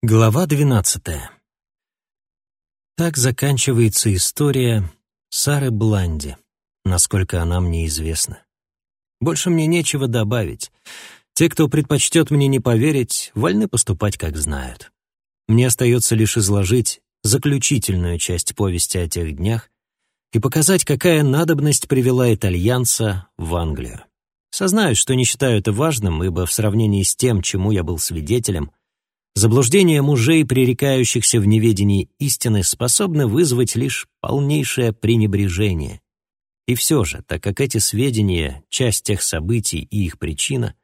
Глава двенадцатая. Так заканчивается история Сары Бланди, насколько она мне известна. Больше мне нечего добавить. Те, кто предпочтет мне не поверить, вольны поступать, как знают. Мне остается лишь изложить заключительную часть повести о тех днях и показать, какая надобность привела итальянца в Англию. Сознаюсь, что не считаю это важным, ибо в сравнении с тем, чему я был свидетелем, Заблуждения мужей, пререкающихся в неведении истины, способны вызвать лишь полнейшее пренебрежение. И все же, так как эти сведения — часть тех событий и их причина,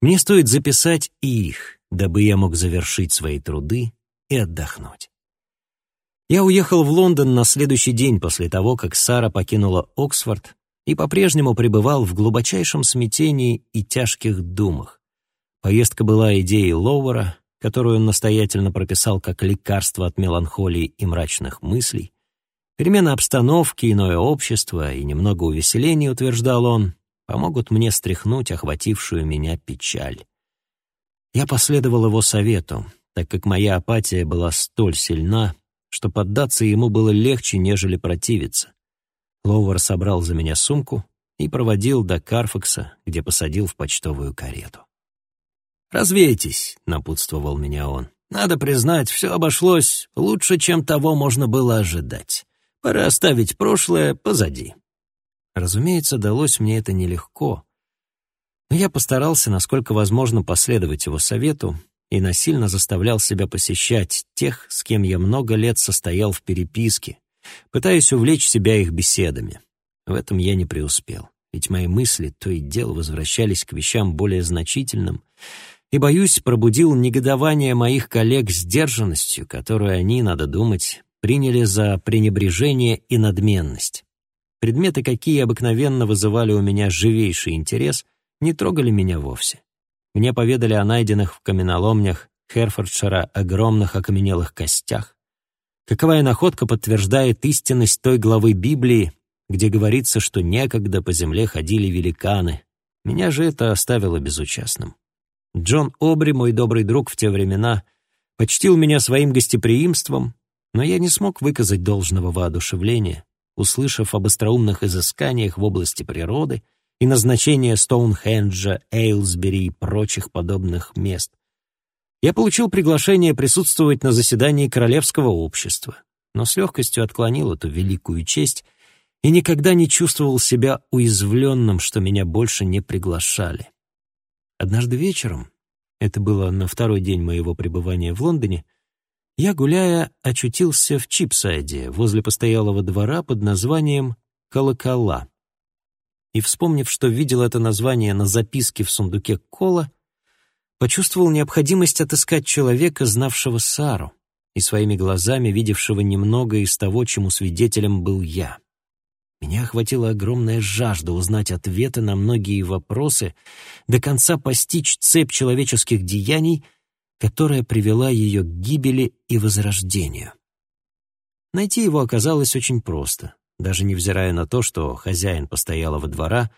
мне стоит записать и их, дабы я мог завершить свои труды и отдохнуть. Я уехал в Лондон на следующий день после того, как Сара покинула Оксфорд и по-прежнему пребывал в глубочайшем смятении и тяжких думах. Поездка была идеей Лоуэра, которую он настоятельно прописал как лекарство от меланхолии и мрачных мыслей, перемена обстановки, иное общество и немного увеселения, утверждал он, помогут мне стряхнуть охватившую меня печаль. Я последовал его совету, так как моя апатия была столь сильна, что поддаться ему было легче, нежели противиться. Лоуэр собрал за меня сумку и проводил до Карфакса, где посадил в почтовую карету. «Развейтесь», — напутствовал меня он. «Надо признать, все обошлось лучше, чем того можно было ожидать. Пора оставить прошлое позади». Разумеется, далось мне это нелегко, но я постарался, насколько возможно, последовать его совету и насильно заставлял себя посещать тех, с кем я много лет состоял в переписке, пытаясь увлечь себя их беседами. В этом я не преуспел, ведь мои мысли то и дело возвращались к вещам более значительным, и, боюсь, пробудил негодование моих коллег сдержанностью, которую они, надо думать, приняли за пренебрежение и надменность. Предметы, какие обыкновенно вызывали у меня живейший интерес, не трогали меня вовсе. Мне поведали о найденных в каменоломнях Херфордшира огромных окаменелых костях. Каковая находка подтверждает истинность той главы Библии, где говорится, что некогда по земле ходили великаны. Меня же это оставило безучастным. Джон Обри, мой добрый друг в те времена, почтил меня своим гостеприимством, но я не смог выказать должного воодушевления, услышав об остроумных изысканиях в области природы и назначении Стоунхенджа, Эйлсбери и прочих подобных мест. Я получил приглашение присутствовать на заседании Королевского общества, но с легкостью отклонил эту великую честь и никогда не чувствовал себя уязвленным, что меня больше не приглашали. Однажды вечером, это было на второй день моего пребывания в Лондоне, я, гуляя, очутился в Чипсайде, возле постоялого двора под названием «Колокола». И, вспомнив, что видел это название на записке в сундуке Кола, почувствовал необходимость отыскать человека, знавшего Сару и своими глазами видевшего немного из того, чему свидетелем был я. Меня охватила огромная жажда узнать ответы на многие вопросы, до конца постичь цепь человеческих деяний, которая привела ее к гибели и возрождению. Найти его оказалось очень просто, даже невзирая на то, что хозяин постоялого двора,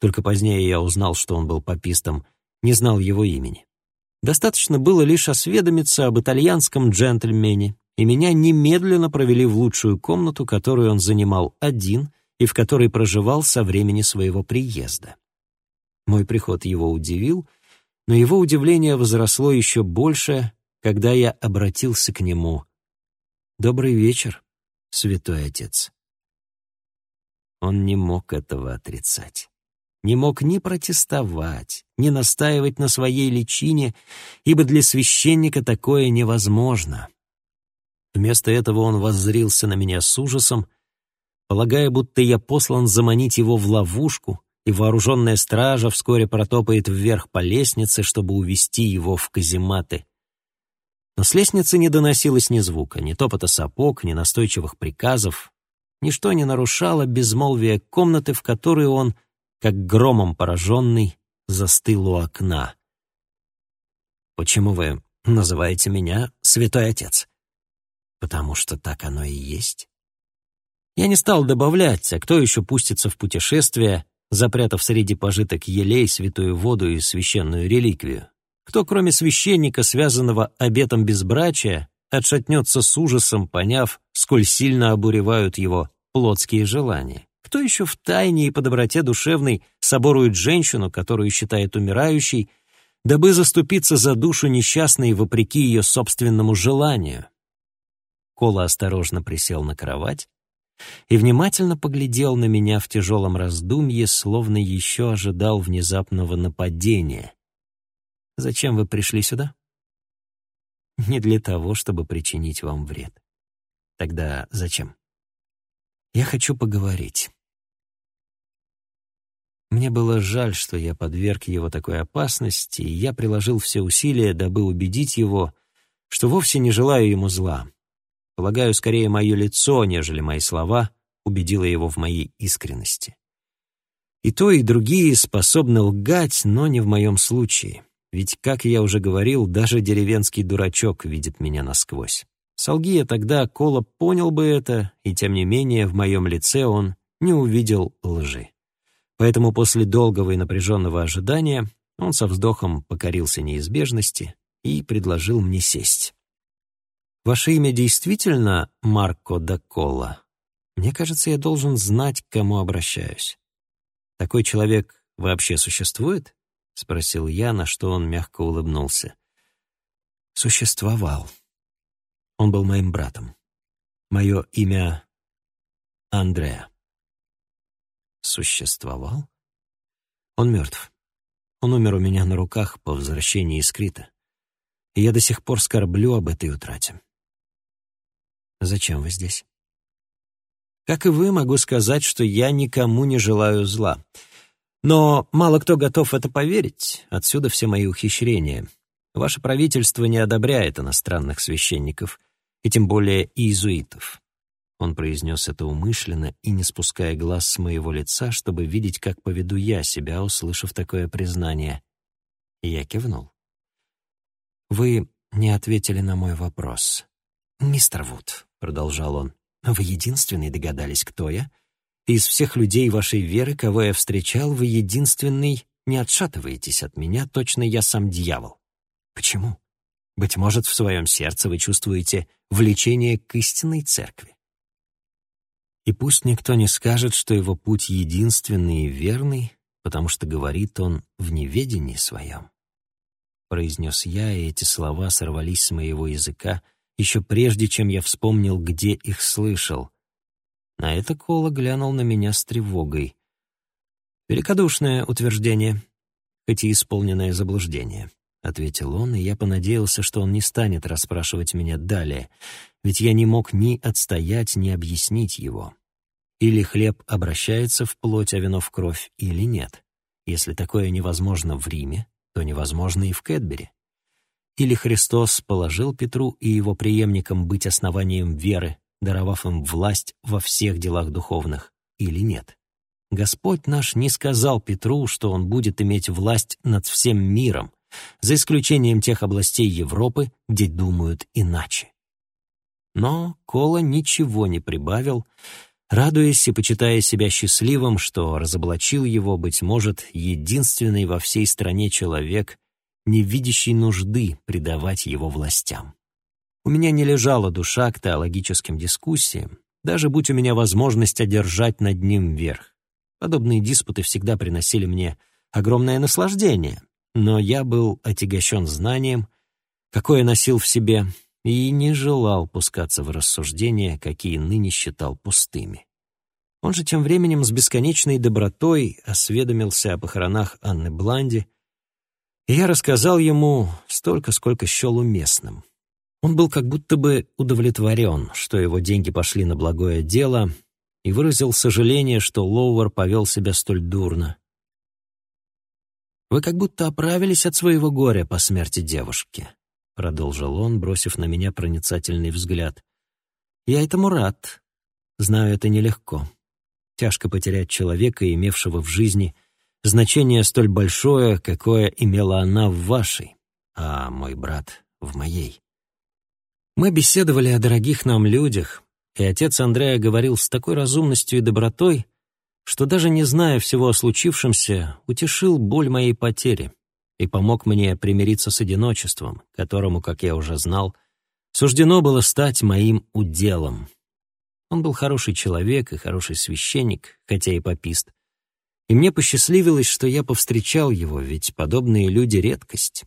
только позднее я узнал, что он был попистом, не знал его имени. Достаточно было лишь осведомиться об итальянском джентльмене, и меня немедленно провели в лучшую комнату, которую он занимал один — и в которой проживал со времени своего приезда. Мой приход его удивил, но его удивление возросло еще больше, когда я обратился к нему. «Добрый вечер, святой отец». Он не мог этого отрицать. Не мог ни протестовать, ни настаивать на своей личине, ибо для священника такое невозможно. Вместо этого он воззрился на меня с ужасом полагая, будто я послан заманить его в ловушку, и вооруженная стража вскоре протопает вверх по лестнице, чтобы увести его в казематы. Но с лестницы не доносилось ни звука, ни топота сапог, ни настойчивых приказов. Ничто не нарушало безмолвие комнаты, в которой он, как громом пораженный, застыл у окна. «Почему вы называете меня Святой Отец?» «Потому что так оно и есть. Я не стал добавлять, а кто еще пустится в путешествие, запрятав среди пожиток елей святую воду и священную реликвию? Кто, кроме священника, связанного обетом безбрачия, отшатнется с ужасом, поняв, сколь сильно обуревают его плотские желания? Кто еще в тайне и по доброте душевной соборует женщину, которую считает умирающей, дабы заступиться за душу несчастной вопреки ее собственному желанию? Кола осторожно присел на кровать и внимательно поглядел на меня в тяжелом раздумье, словно еще ожидал внезапного нападения. «Зачем вы пришли сюда?» «Не для того, чтобы причинить вам вред». «Тогда зачем?» «Я хочу поговорить». Мне было жаль, что я подверг его такой опасности, и я приложил все усилия, дабы убедить его, что вовсе не желаю ему зла. Полагаю, скорее мое лицо, нежели мои слова, убедило его в моей искренности. И то, и другие способны лгать, но не в моем случае. Ведь, как я уже говорил, даже деревенский дурачок видит меня насквозь. Солги я тогда, Кола понял бы это, и тем не менее в моем лице он не увидел лжи. Поэтому после долгого и напряженного ожидания он со вздохом покорился неизбежности и предложил мне сесть. Ваше имя действительно Марко да Колла? Мне кажется, я должен знать, к кому обращаюсь. Такой человек вообще существует? Спросил я, на что он мягко улыбнулся. Существовал. Он был моим братом. Мое имя Андреа. Существовал? Он мертв. Он умер у меня на руках по возвращении из Крита. И я до сих пор скорблю об этой утрате. Зачем вы здесь? Как и вы, могу сказать, что я никому не желаю зла. Но мало кто готов это поверить, отсюда все мои ухищрения. Ваше правительство не одобряет иностранных священников, и тем более иезуитов. Он произнес это умышленно и не спуская глаз с моего лица, чтобы видеть, как поведу я себя, услышав такое признание. Я кивнул. «Вы не ответили на мой вопрос. Мистер Вуд, — продолжал он, — «вы единственный догадались, кто я? Из всех людей вашей веры, кого я встречал, вы единственный не отшатываетесь от меня, точно я сам дьявол. Почему? Быть может, в своем сердце вы чувствуете влечение к истинной церкви. И пусть никто не скажет, что его путь единственный и верный, потому что говорит он в неведении своем. Произнес я, и эти слова сорвались с моего языка, еще прежде, чем я вспомнил, где их слышал. На это Кола глянул на меня с тревогой. «Великодушное утверждение, хоть и исполненное заблуждение», — ответил он, и я понадеялся, что он не станет расспрашивать меня далее, ведь я не мог ни отстоять, ни объяснить его. Или хлеб обращается в плоть, а вино в кровь, или нет. Если такое невозможно в Риме, то невозможно и в Кэтбери. Или Христос положил Петру и его преемникам быть основанием веры, даровав им власть во всех делах духовных, или нет? Господь наш не сказал Петру, что он будет иметь власть над всем миром, за исключением тех областей Европы, где думают иначе. Но Кола ничего не прибавил, радуясь и почитая себя счастливым, что разоблачил его, быть может, единственный во всей стране человек, не видящий нужды предавать его властям. У меня не лежала душа к теологическим дискуссиям, даже будь у меня возможность одержать над ним верх. Подобные диспуты всегда приносили мне огромное наслаждение, но я был отягощен знанием, какое носил в себе, и не желал пускаться в рассуждения, какие ныне считал пустыми. Он же тем временем с бесконечной добротой осведомился о похоронах Анны Бланди, и я рассказал ему столько, сколько счел уместным. Он был как будто бы удовлетворен, что его деньги пошли на благое дело, и выразил сожаление, что Лоуэр повел себя столь дурно. «Вы как будто оправились от своего горя по смерти девушки», — продолжил он, бросив на меня проницательный взгляд. «Я этому рад. Знаю, это нелегко. Тяжко потерять человека, имевшего в жизни — значение столь большое, какое имела она в вашей, а мой брат — в моей. Мы беседовали о дорогих нам людях, и отец Андрея говорил с такой разумностью и добротой, что даже не зная всего о случившемся, утешил боль моей потери. и помог мне примириться с одиночеством, которому, как я уже знал, суждено было стать моим уделом. Он был хороший человек и хороший священник, хотя и попист. И мне посчастливилось, что я повстречал его, ведь подобные люди — редкость.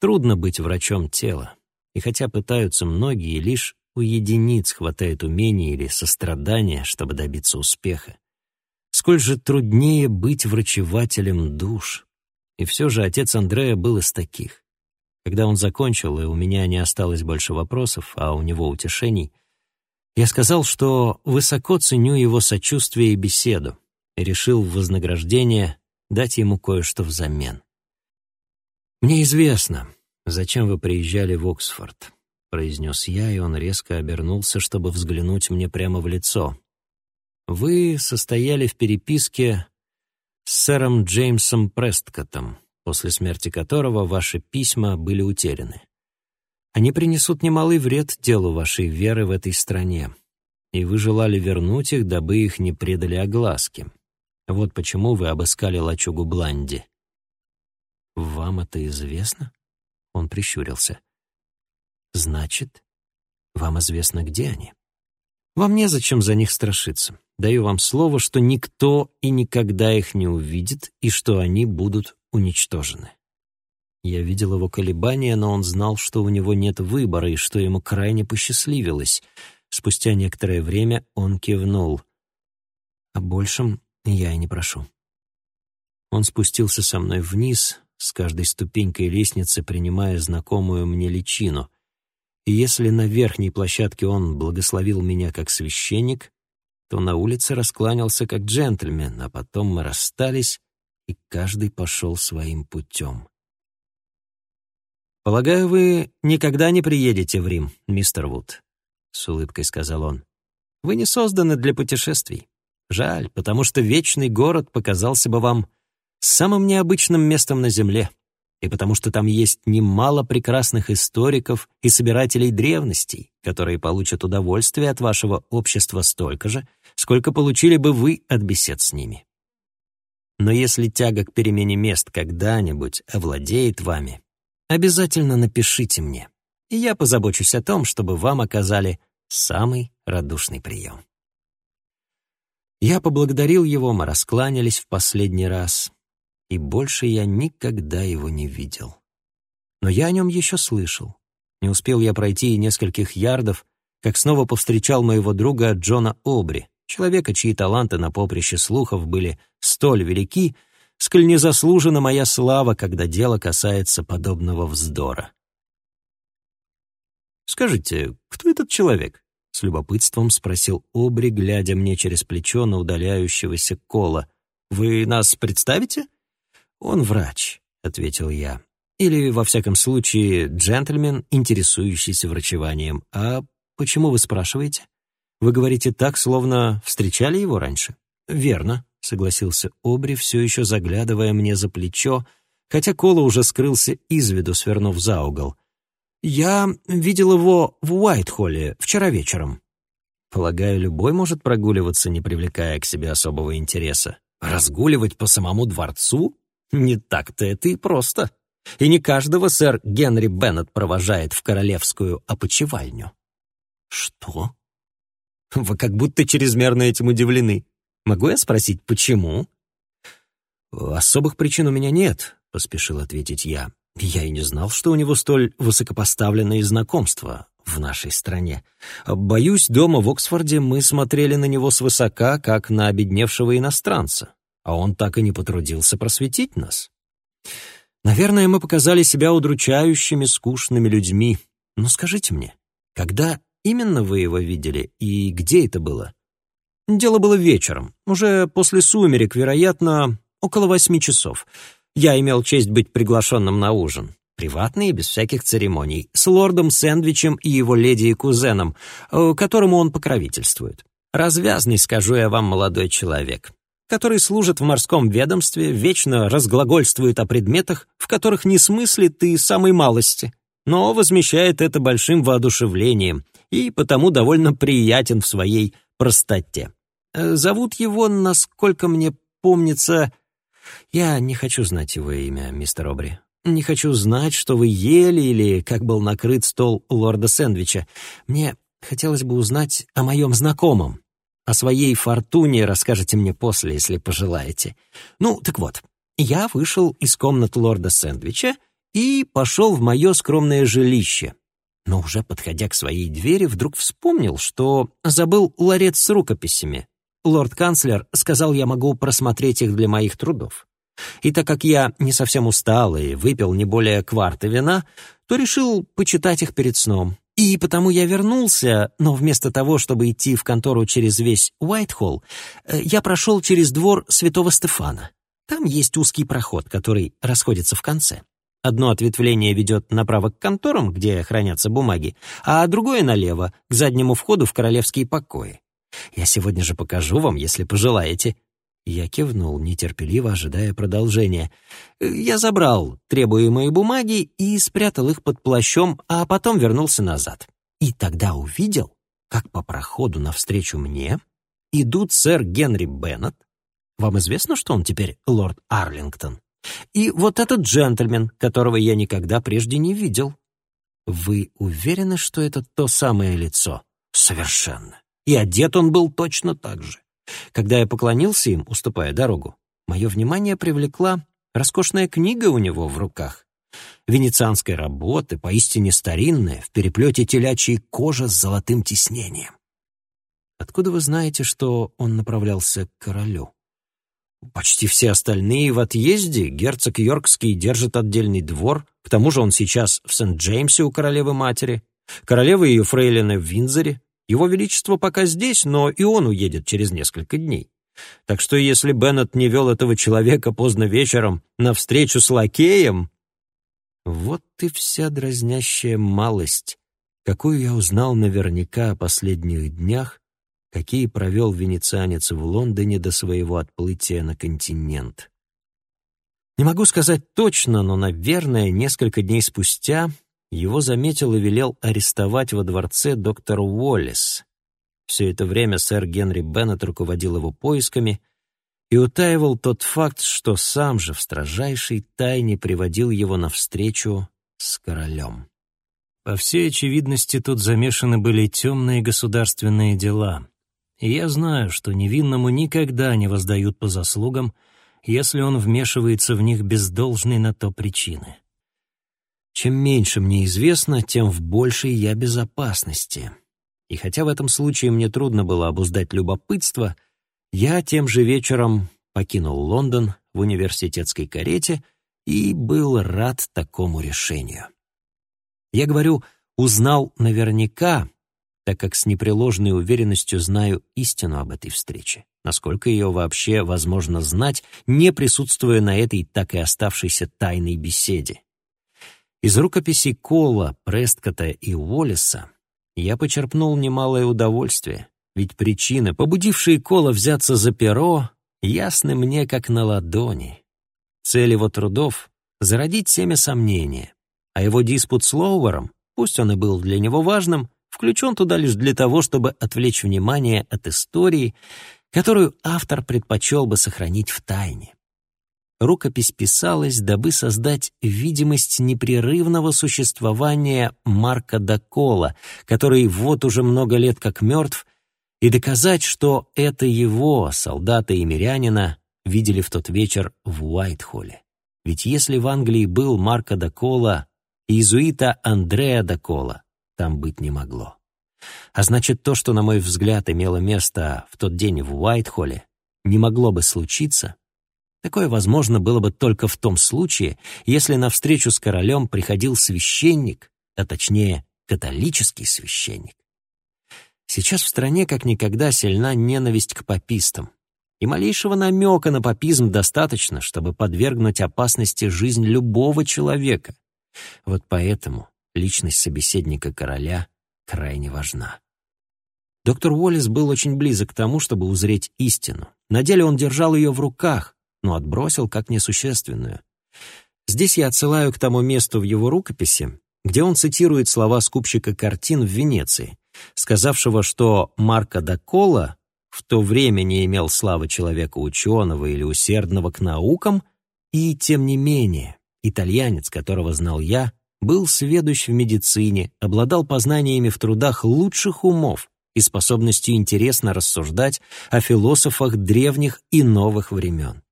Трудно быть врачом тела, и хотя пытаются многие, лишь у единиц хватает умения или сострадания, чтобы добиться успеха. Сколь же труднее быть врачевателем душ. И все же отец Андрея был из таких. Когда он закончил, и у меня не осталось больше вопросов, а у него утешений, я сказал, что высоко ценю его сочувствие и беседу, и решил в вознаграждение дать ему кое-что взамен. «Мне известно, зачем вы приезжали в Оксфорд», — произнес я, и он резко обернулся, чтобы взглянуть мне прямо в лицо. «Вы состояли в переписке с сэром Джеймсом Престкотом, после смерти которого ваши письма были утеряны. Они принесут немалый вред делу вашей веры в этой стране, и вы желали вернуть их, дабы их не предали огласке. Вот почему вы обыскали лачугу Бланди. «Вам это известно?» Он прищурился. «Значит, вам известно, где они?» «Вам незачем за них страшиться. Даю вам слово, что никто и никогда их не увидит, и что они будут уничтожены». Я видел его колебания, но он знал, что у него нет выбора и что ему крайне посчастливилось. Спустя некоторое время он кивнул. «О большем я и не прошу». Он спустился со мной вниз, с каждой ступенькой лестницы принимая знакомую мне личину. И если на верхней площадке он благословил меня как священник, то на улице раскланялся как джентльмен, а потом мы расстались, и каждый пошел своим путем. «Полагаю, вы никогда не приедете в Рим, мистер Вуд», — с улыбкой сказал он. «Вы не созданы для путешествий. Жаль, потому что вечный город показался бы вам самым необычным местом на Земле, и потому что там есть немало прекрасных историков и собирателей древностей, которые получат удовольствие от вашего общества столько же, сколько получили бы вы от бесед с ними. Но если тяга к перемене мест когда-нибудь овладеет вами, обязательно напишите мне, и я позабочусь о том, чтобы вам оказали самый радушный прием. Я поблагодарил его, мы раскланялись в последний раз, и больше я никогда его не видел. Но я о нем еще слышал. Не успел я пройти и нескольких ярдов, как снова повстречал моего друга Джона Обри, человека, чьи таланты на поприще слухов были столь велики, сколь незаслужена моя слава, когда дело касается подобного вздора. «Скажите, кто этот человек?» — с любопытством спросил Обри, глядя мне через плечо на удаляющегося Кола. «Вы нас представите?» «Он врач», — ответил я. «Или, во всяком случае, джентльмен, интересующийся врачеванием. А почему вы спрашиваете? Вы говорите так, словно встречали его раньше?» «Верно», — согласился Обри, все еще заглядывая мне за плечо, хотя Кола уже скрылся из виду, свернув за угол. «Я видел его в Уайтхолле вчера вечером». Полагаю, любой может прогуливаться, не привлекая к себе особого интереса. Разгуливать по самому дворцу? Не так-то это и просто. И не каждого сэр Генри Беннет провожает в королевскую опочивальню. Что? Вы как будто чрезмерно этим удивлены. Могу я спросить, почему? Особых причин у меня нет, поспешил ответить я. Я и не знал, что у него столь высокопоставленные знакомства в нашей стране. Боюсь, дома в Оксфорде мы смотрели на него свысока, как на обедневшего иностранца а он так и не потрудился просветить нас. Наверное, мы показали себя удручающими, скучными людьми. Но скажите мне, когда именно вы его видели и где это было? Дело было вечером, уже после сумерек, вероятно, около восьми часов. Я имел честь быть приглашенным на ужин. Приватный и без всяких церемоний, с лордом Сэндвичем и его леди и кузеном, э, которому он покровительствует. Развязный, скажу я вам, молодой человек который служит в морском ведомстве, вечно разглагольствует о предметах, в которых не смыслит и самой малости, но возмещает это большим воодушевлением и потому довольно приятен в своей простоте. Э, зовут его, насколько мне помнится... Я не хочу знать его имя, мистер Обри. не хочу знать, что вы ели или как был накрыт стол лорда Сэндвича. Мне хотелось бы узнать о моем знакомом. О своей фортуне расскажете мне после, если пожелаете. Ну, так вот, я вышел из комнат лорда Сэндвича и пошел в мое скромное жилище. Но уже подходя к своей двери, вдруг вспомнил, что забыл ларец с рукописями. Лорд-канцлер сказал, я могу просмотреть их для моих трудов. И так как я не совсем устал и выпил не более кварты вина, то решил почитать их перед сном. И потому я вернулся, но вместо того, чтобы идти в контору через весь Уайтхолл, э, я прошел через двор Святого Стефана. Там есть узкий проход, который расходится в конце. Одно ответвление ведет направо к конторам, где хранятся бумаги, а другое налево, к заднему входу в королевские покои. Я сегодня же покажу вам, если пожелаете. Я кивнул, нетерпеливо ожидая продолжения. Я забрал требуемые бумаги и спрятал их под плащом, а потом вернулся назад. И тогда увидел, как по проходу навстречу мне идут сэр Генри Беннет. Вам известно, что он теперь лорд Арлингтон? И вот этот джентльмен, которого я никогда прежде не видел. Вы уверены, что это то самое лицо? Совершенно. И одет он был точно так же. Когда я поклонился им, уступая дорогу, мое внимание привлекла роскошная книга у него в руках. Венецианской работы, поистине старинная, в переплете телячьей кожи с золотым тиснением. Откуда вы знаете, что он направлялся к королю? Почти все остальные в отъезде, герцог Йоркский держит отдельный двор, к тому же он сейчас в Сент-Джеймсе у королевы-матери, королева ее фрейлины в Винзоре, его Величество пока здесь, но и он уедет через несколько дней. Так что если Беннет не вел этого человека поздно вечером на встречу с лакеем... Вот и вся дразнящая малость, какую я узнал наверняка о последних днях, какие провел венецианец в Лондоне до своего отплытия на континент. Не могу сказать точно, но, наверное, несколько дней спустя его заметил и велел арестовать во дворце доктор Уоллес. Все это время сэр Генри Беннет руководил его поисками и утаивал тот факт, что сам же в строжайшей тайне приводил его навстречу с королем. По всей очевидности, тут замешаны были темные государственные дела. И я знаю, что невинному никогда не воздают по заслугам, если он вмешивается в них без должной на то причины. Чем меньше мне известно, тем в большей я безопасности. И хотя в этом случае мне трудно было обуздать любопытство, я тем же вечером покинул Лондон в университетской карете и был рад такому решению. Я говорю «узнал наверняка», так как с непреложной уверенностью знаю истину об этой встрече, насколько ее вообще возможно знать, не присутствуя на этой так и оставшейся тайной беседе. Из рукописей Кола, Престкота и Уоллеса я почерпнул немалое удовольствие, ведь причины, побудившие Кола взяться за перо, ясны мне как на ладони. Цель его трудов — зародить семя сомнения, а его диспут с Лоуэром, пусть он и был для него важным, включен туда лишь для того, чтобы отвлечь внимание от истории, которую автор предпочел бы сохранить в тайне. Рукопись писалась, дабы создать видимость непрерывного существования Марка Дакола, который вот уже много лет как мертв, и доказать, что это его, солдата и мирянина, видели в тот вечер в Уайтхолле. Ведь если в Англии был Марко Дакола, иезуита Андреа Дакола там быть не могло. А значит, то, что, на мой взгляд, имело место в тот день в Уайтхолле, не могло бы случиться, Такое возможно было бы только в том случае, если на встречу с королем приходил священник, а точнее католический священник. Сейчас в стране как никогда сильна ненависть к папистам, и малейшего намека на папизм достаточно, чтобы подвергнуть опасности жизнь любого человека. Вот поэтому личность собеседника короля крайне важна. Доктор Уоллес был очень близок к тому, чтобы узреть истину. На деле он держал ее в руках, но отбросил как несущественную. Здесь я отсылаю к тому месту в его рукописи, где он цитирует слова скупщика картин в Венеции, сказавшего, что Марко да Кола в то время не имел славы человека ученого или усердного к наукам, и, тем не менее, итальянец, которого знал я, был сведущ в медицине, обладал познаниями в трудах лучших умов и способностью интересно рассуждать о философах древних и новых времен.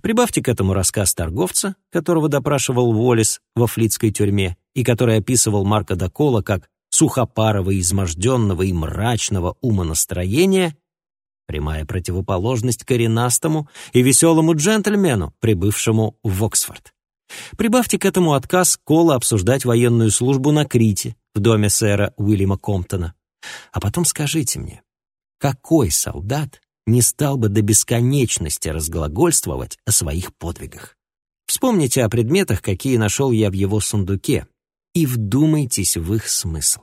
Прибавьте к этому рассказ торговца, которого допрашивал Уоллес во флицкой тюрьме и который описывал Марка Докола как сухопарого, изможденного и мрачного умонастроения, прямая противоположность коренастому и веселому джентльмену, прибывшему в Оксфорд. Прибавьте к этому отказ Кола обсуждать военную службу на Крите в доме сэра Уильяма Комптона. А потом скажите мне, какой солдат не стал бы до бесконечности разглагольствовать о своих подвигах? Вспомните о предметах, какие нашел я в его сундуке, и вдумайтесь в их смысл.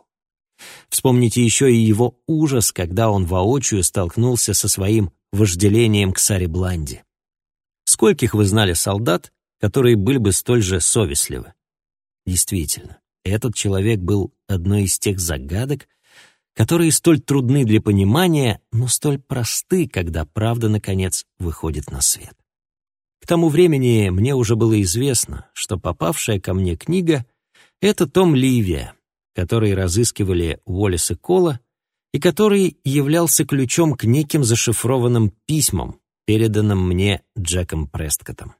Вспомните еще и его ужас, когда он воочию столкнулся со своим вожделением к Саре Бланди. Скольких вы знали солдат, которые были бы столь же совестливы? Действительно, этот человек был одной из тех загадок, которые столь трудны для понимания, но столь просты, когда правда, наконец, выходит на свет. К тому времени мне уже было известно, что попавшая ко мне книга — это Том Ливия, который разыскивали Уоллес и Кола, и который являлся ключом к неким зашифрованным письмам, переданным мне Джеком Престкотом.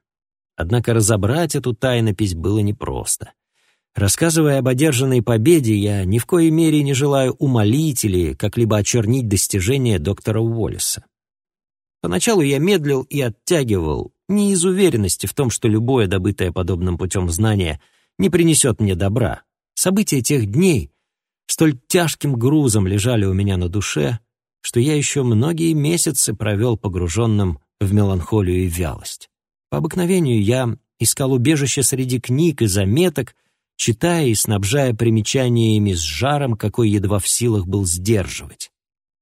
Однако разобрать эту тайнопись было непросто. Рассказывая об одержанной победе, я ни в коей мере не желаю умолить или как-либо очернить достижения доктора Уоллеса. Поначалу я медлил и оттягивал, не из уверенности в том, что любое добытое подобным путем знание — не принесет мне добра. События тех дней столь тяжким грузом лежали у меня на душе, что я еще многие месяцы провел погруженным в меланхолию и вялость. По обыкновению я искал убежище среди книг и заметок, читая и снабжая примечаниями с жаром, какой едва в силах был сдерживать.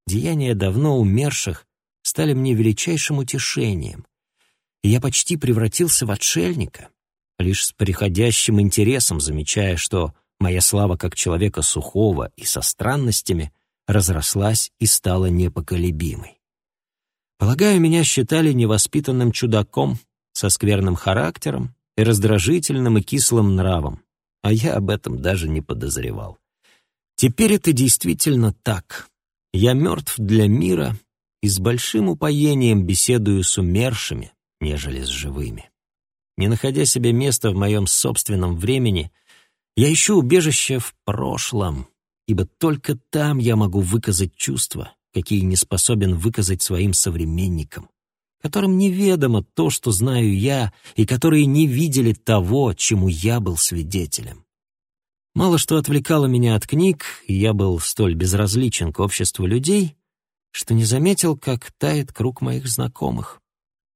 Деяния давно умерших стали мне величайшим утешением, и я почти превратился в отшельника, лишь с приходящим интересом замечая, что моя слава как человека сухого и со странностями разрослась и стала непоколебимой. Полагаю, меня считали невоспитанным чудаком со скверным характером и раздражительным и кислым нравом, а я об этом даже не подозревал. Теперь это действительно так. Я мертв для мира и с большим упоением беседую с умершими, нежели с живыми. Не находя себе места в моем собственном времени, я ищу убежище в прошлом, ибо только там я могу выказать чувства, какие не способен выказать своим современникам, которым неведомо то, что знаю я, и которые не видели того, чему я был свидетелем. Мало что отвлекало меня от книг, и я был столь безразличен к обществу людей, что не заметил, как тает круг моих знакомых.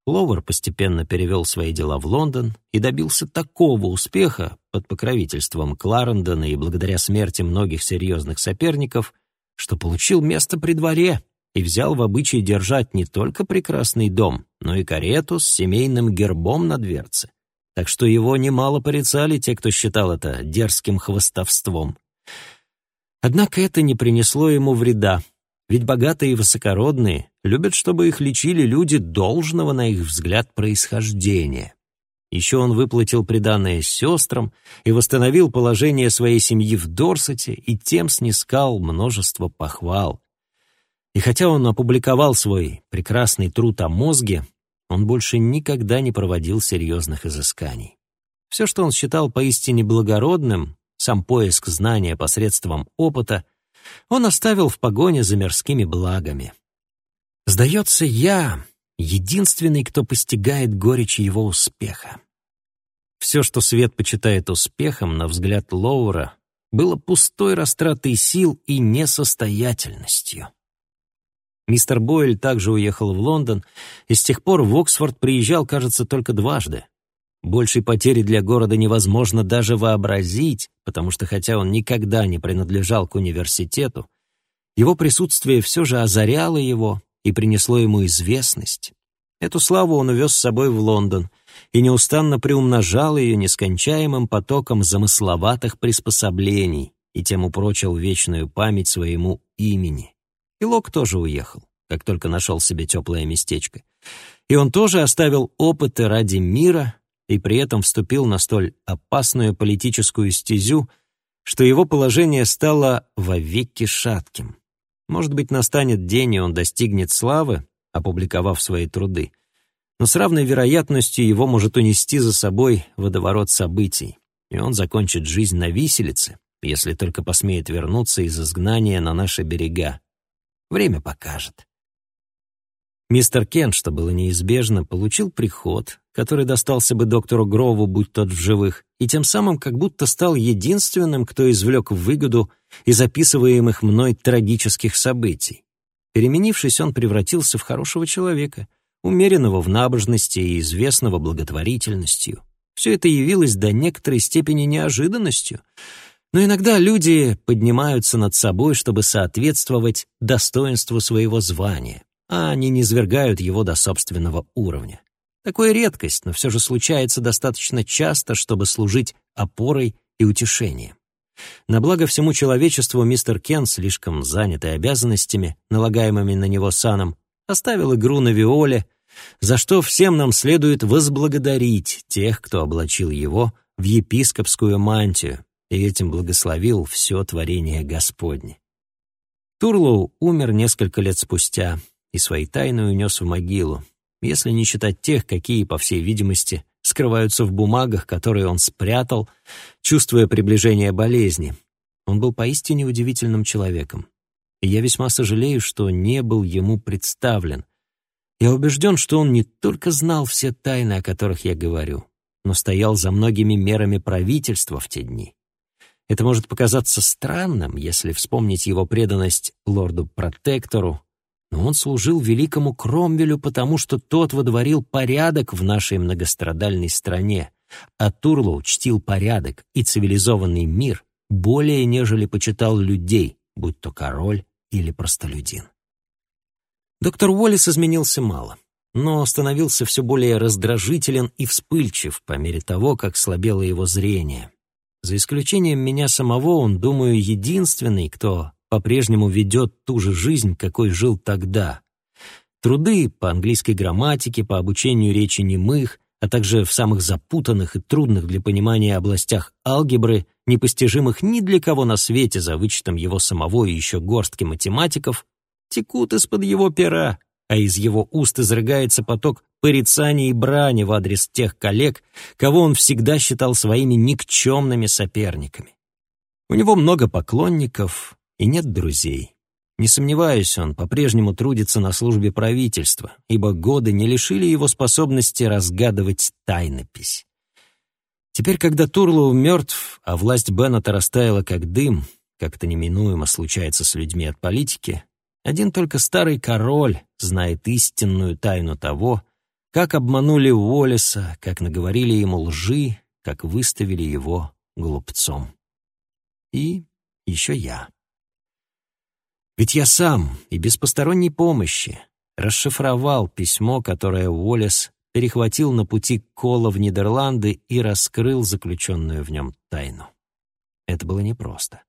Ловер постепенно перевел свои дела в Лондон и добился такого успеха под покровительством Кларендона и благодаря смерти многих серьезных соперников, что получил место при дворе и взял в обычай держать не только прекрасный дом, но и карету с семейным гербом на дверце. Так что его немало порицали те, кто считал это дерзким хвостовством. Однако это не принесло ему вреда, ведь богатые и высокородные любят, чтобы их лечили люди должного, на их взгляд, происхождения. Еще он выплатил приданное сестрам и восстановил положение своей семьи в Дорсете и тем снискал множество похвал. И хотя он опубликовал свой прекрасный труд о мозге, он больше никогда не проводил серьезных изысканий. Все, что он считал поистине благородным, сам поиск знания посредством опыта, он оставил в погоне за мирскими благами. Сдается, я единственный, кто постигает горечь его успеха. Все, что свет почитает успехом, на взгляд Лоура, было пустой растратой сил и несостоятельностью. Мистер Бойль также уехал в Лондон и с тех пор в Оксфорд приезжал, кажется, только дважды. Большей потери для города невозможно даже вообразить, потому что хотя он никогда не принадлежал к университету, его присутствие все же озаряло его и принесло ему известность. Эту славу он увез с собой в Лондон и неустанно приумножал ее нескончаемым потоком замысловатых приспособлений и тем упрочил вечную память своему имени. И Лок тоже уехал, как только нашел себе теплое местечко. И он тоже оставил опыты ради мира и при этом вступил на столь опасную политическую стезю, что его положение стало вовеки шатким. Может быть, настанет день, и он достигнет славы, опубликовав свои труды, но с равной вероятностью его может унести за собой водоворот событий, и он закончит жизнь на виселице, если только посмеет вернуться из изгнания на наши берега. Время покажет. Мистер Кен, что было неизбежно, получил приход, который достался бы доктору Грову, будь тот в живых, и тем самым как будто стал единственным, кто извлек выгоду из записываемых мной трагических событий. Переменившись, он превратился в хорошего человека, умеренного в набожности и известного благотворительностью. Все это явилось до некоторой степени неожиданностью. Но иногда люди поднимаются над собой, чтобы соответствовать достоинству своего звания а они не свергают его до собственного уровня. Такое редкость, но все же случается достаточно часто, чтобы служить опорой и утешением. На благо всему человечеству мистер Кен, слишком занятый обязанностями, налагаемыми на него саном, оставил игру на виоле, за что всем нам следует возблагодарить тех, кто облачил его в епископскую мантию и этим благословил все творение Господне. Турлоу умер несколько лет спустя, и свои тайны унес в могилу, если не считать тех, какие, по всей видимости, скрываются в бумагах, которые он спрятал, чувствуя приближение болезни. Он был поистине удивительным человеком, и я весьма сожалею, что не был ему представлен. Я убежден, что он не только знал все тайны, о которых я говорю, но стоял за многими мерами правительства в те дни. Это может показаться странным, если вспомнить его преданность лорду-протектору, но он служил великому Кромвелю, потому что тот водворил порядок в нашей многострадальной стране, а Турлоу чтил порядок и цивилизованный мир более, нежели почитал людей, будь то король или простолюдин. Доктор Уоллес изменился мало, но становился все более раздражителен и вспыльчив по мере того, как слабело его зрение. За исключением меня самого, он, думаю, единственный, кто по-прежнему ведет ту же жизнь, какой жил тогда. Труды по английской грамматике, по обучению речи немых, а также в самых запутанных и трудных для понимания областях алгебры, непостижимых ни для кого на свете за вычетом его самого и еще горстки математиков, текут из-под его пера, а из его уст изрыгается поток порицаний и брани в адрес тех коллег, кого он всегда считал своими никчемными соперниками. У него много поклонников, и нет друзей. Не сомневаюсь, он по-прежнему трудится на службе правительства, ибо годы не лишили его способности разгадывать тайнопись. Теперь, когда Турлоу мертв, а власть Беннета растаяла как дым, как это неминуемо случается с людьми от политики, один только старый король знает истинную тайну того, как обманули Уоллеса, как наговорили ему лжи, как выставили его глупцом. И еще я. Ведь я сам и без посторонней помощи расшифровал письмо, которое Уоллес перехватил на пути Кола в Нидерланды и раскрыл заключенную в нем тайну. Это было непросто.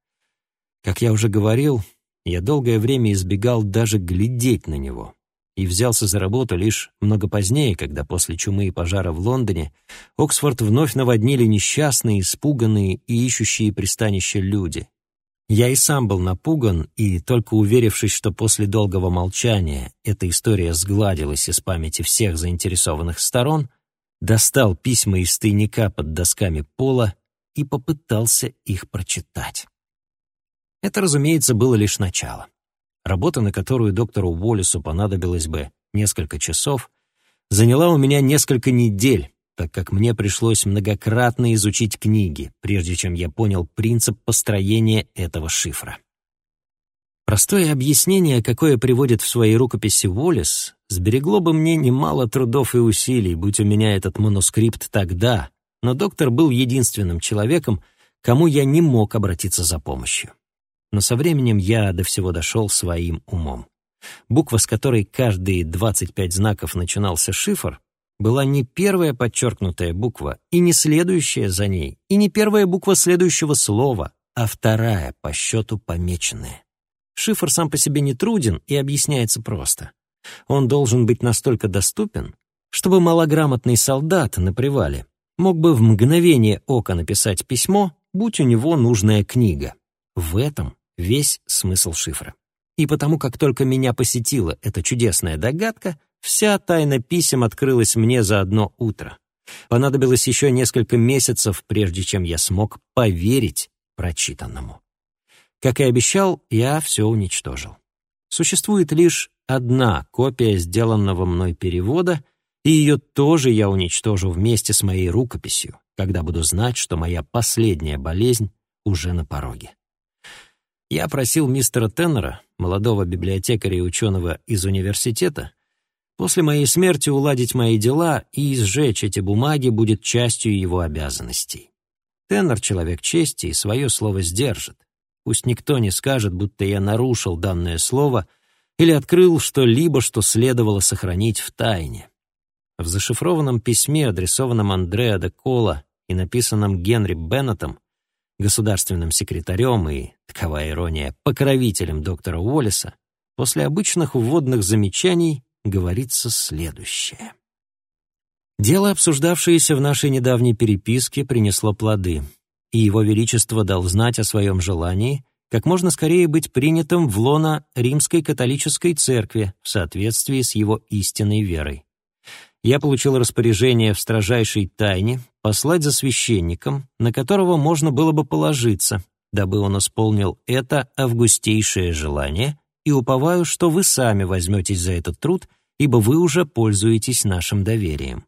Как я уже говорил, я долгое время избегал даже глядеть на него и взялся за работу лишь много позднее, когда после чумы и пожара в Лондоне Оксфорд вновь наводнили несчастные, испуганные и ищущие пристанище люди, я и сам был напуган, и только уверившись, что после долгого молчания эта история сгладилась из памяти всех заинтересованных сторон, достал письма из тайника под досками пола и попытался их прочитать. Это, разумеется, было лишь начало. Работа, на которую доктору Уоллесу понадобилось бы несколько часов, заняла у меня несколько недель, так как мне пришлось многократно изучить книги, прежде чем я понял принцип построения этого шифра. Простое объяснение, какое приводит в своей рукописи Уоллес, сберегло бы мне немало трудов и усилий, будь у меня этот манускрипт тогда, но доктор был единственным человеком, кому я не мог обратиться за помощью. Но со временем я до всего дошел своим умом. Буква, с которой каждые 25 знаков начинался шифр, была не первая подчеркнутая буква, и не следующая за ней, и не первая буква следующего слова, а вторая по счету помеченная. Шифр сам по себе не труден и объясняется просто. Он должен быть настолько доступен, чтобы малограмотный солдат на привале мог бы в мгновение ока написать письмо, будь у него нужная книга. В этом весь смысл шифра. И потому как только меня посетила эта чудесная догадка, вся тайна писем открылась мне за одно утро. Понадобилось еще несколько месяцев, прежде чем я смог поверить прочитанному. Как и обещал, я все уничтожил. Существует лишь одна копия сделанного мной перевода, и ее тоже я уничтожу вместе с моей рукописью, когда буду знать, что моя последняя болезнь уже на пороге. Я просил мистера Теннера, молодого библиотекаря и ученого из университета, после моей смерти уладить мои дела и сжечь эти бумаги будет частью его обязанностей. Теннер — человек чести и свое слово сдержит. Пусть никто не скажет, будто я нарушил данное слово или открыл что-либо, что следовало сохранить в тайне. В зашифрованном письме, адресованном Андреа де Кола и написанном Генри Беннетом, государственным секретарем и, такова ирония, покровителем доктора Уоллеса, после обычных вводных замечаний говорится следующее. Дело, обсуждавшееся в нашей недавней переписке, принесло плоды, и Его Величество дал знать о своем желании как можно скорее быть принятым в лона Римской католической церкви в соответствии с его истинной верой. Я получил распоряжение в строжайшей тайне послать за священником, на которого можно было бы положиться, дабы он исполнил это августейшее желание, и уповаю, что вы сами возьметесь за этот труд, ибо вы уже пользуетесь нашим доверием.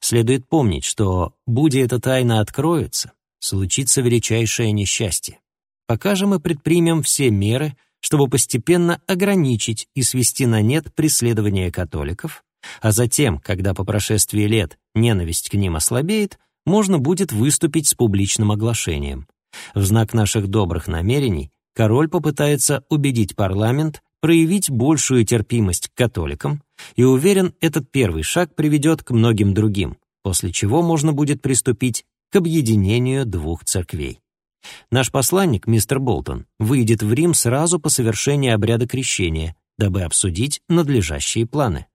Следует помнить, что, будь эта тайна откроется, случится величайшее несчастье. Пока же мы предпримем все меры, чтобы постепенно ограничить и свести на нет преследование католиков, а затем, когда по прошествии лет ненависть к ним ослабеет, можно будет выступить с публичным оглашением. В знак наших добрых намерений король попытается убедить парламент проявить большую терпимость к католикам, и уверен, этот первый шаг приведет к многим другим, после чего можно будет приступить к объединению двух церквей. Наш посланник, мистер Болтон, выйдет в Рим сразу по совершении обряда крещения, дабы обсудить надлежащие планы.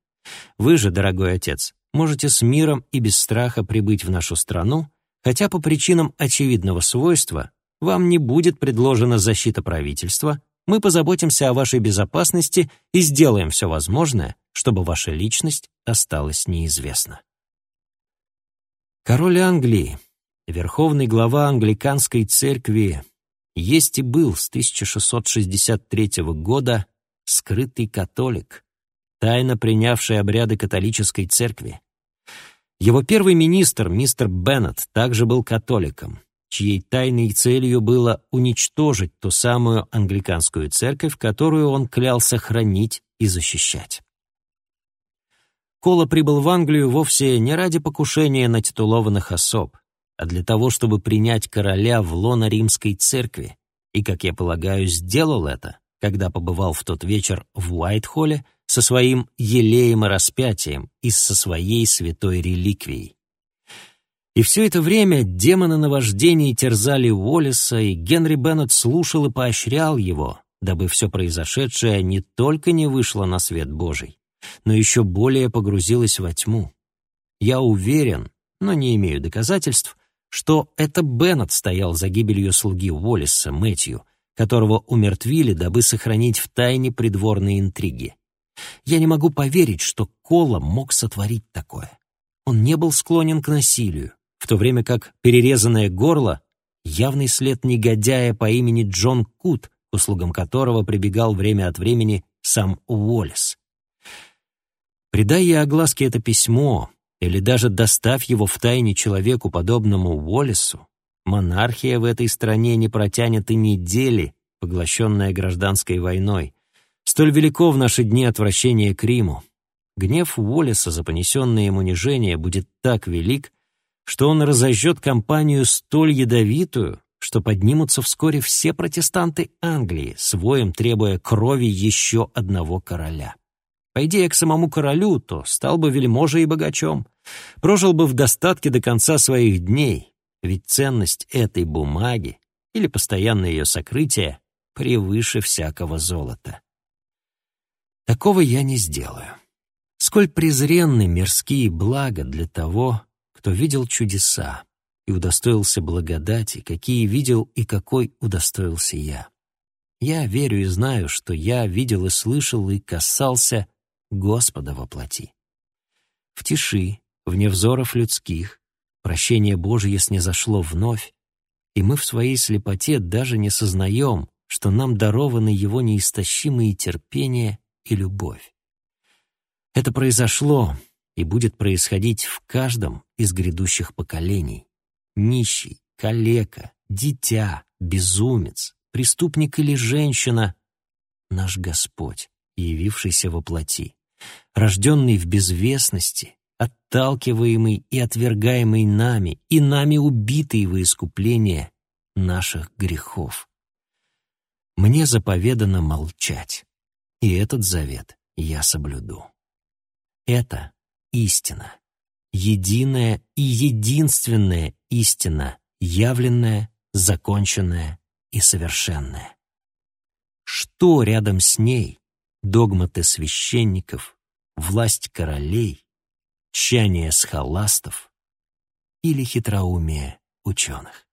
Вы же, дорогой отец, можете с миром и без страха прибыть в нашу страну, хотя по причинам очевидного свойства вам не будет предложена защита правительства, мы позаботимся о вашей безопасности и сделаем все возможное, чтобы ваша личность осталась неизвестна. Король Англии, верховный глава англиканской церкви, есть и был с 1663 года скрытый католик, тайно принявший обряды католической церкви. Его первый министр, мистер Беннет, также был католиком, чьей тайной целью было уничтожить ту самую англиканскую церковь, которую он клялся хранить и защищать. Кола прибыл в Англию вовсе не ради покушения на титулованных особ, а для того, чтобы принять короля в лоно римской церкви, и, как я полагаю, сделал это, когда побывал в тот вечер в Уайтхолле со своим елеем и распятием и со своей святой реликвией. И все это время демоны наваждений терзали Уоллеса, и Генри Беннет слушал и поощрял его, дабы все произошедшее не только не вышло на свет Божий, но еще более погрузилось во тьму. Я уверен, но не имею доказательств, что это Беннет стоял за гибелью слуги Уоллеса, Мэтью, которого умертвили, дабы сохранить в тайне придворные интриги. Я не могу поверить, что Кола мог сотворить такое. Он не был склонен к насилию, в то время как перерезанное горло — явный след негодяя по имени Джон Кут, услугам которого прибегал время от времени сам Уоллес. Придай я огласке это письмо, или даже доставь его в тайне человеку, подобному Уоллесу, монархия в этой стране не протянет и недели, поглощенная гражданской войной, Столь велико в наши дни отвращение к Риму. Гнев Уоллеса за понесенное ему унижение будет так велик, что он разожжет кампанию столь ядовитую, что поднимутся вскоре все протестанты Англии, своим требуя крови еще одного короля. Пойди я к самому королю, то стал бы вельможей и богачом, прожил бы в достатке до конца своих дней, ведь ценность этой бумаги или постоянное ее сокрытие превыше всякого золота. Такого я не сделаю. Сколь презренны мирские блага для того, кто видел чудеса и удостоился благодати, какие видел и какой удостоился я. Я верю и знаю, что я видел и слышал и касался Господа во плоти. В тиши, вне взоров людских, прощение Божье снизошло вновь, и мы в своей слепоте даже не сознаем, что нам дарованы Его неистощимые терпение и любовь. Это произошло и будет происходить в каждом из грядущих поколений. Нищий, калека, дитя, безумец, преступник или женщина — наш Господь, явившийся во плоти, рожденный в безвестности, отталкиваемый и отвергаемый нами, и нами убитый во искупление наших грехов. Мне заповедано молчать, и этот завет я соблюду. Это истина, единая и единственная истина, явленная, законченная и совершенная. Что рядом с ней догматы священников, власть королей, тщание схоластов или хитроумие ученых?